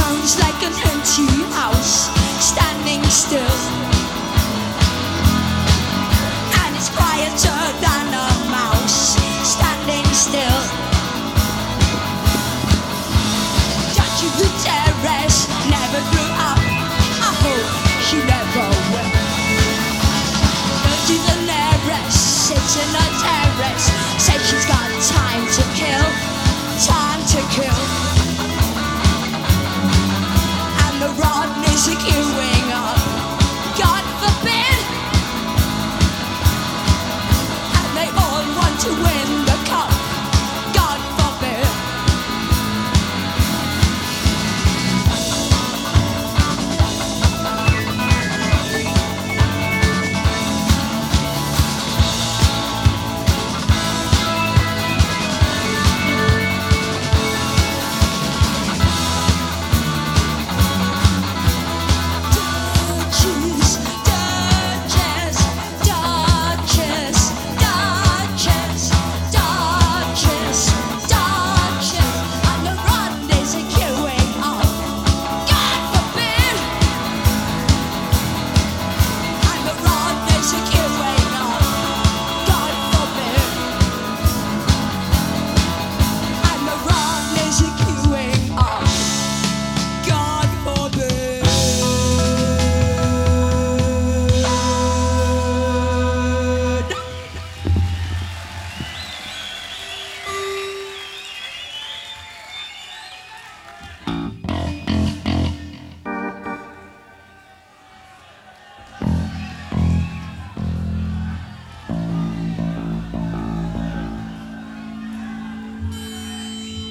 sounds like an empty house standing still. And it's quieter than a mouse standing still.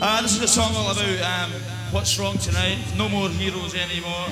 Uh, this is a song all about um, what's wrong tonight. No more heroes anymore.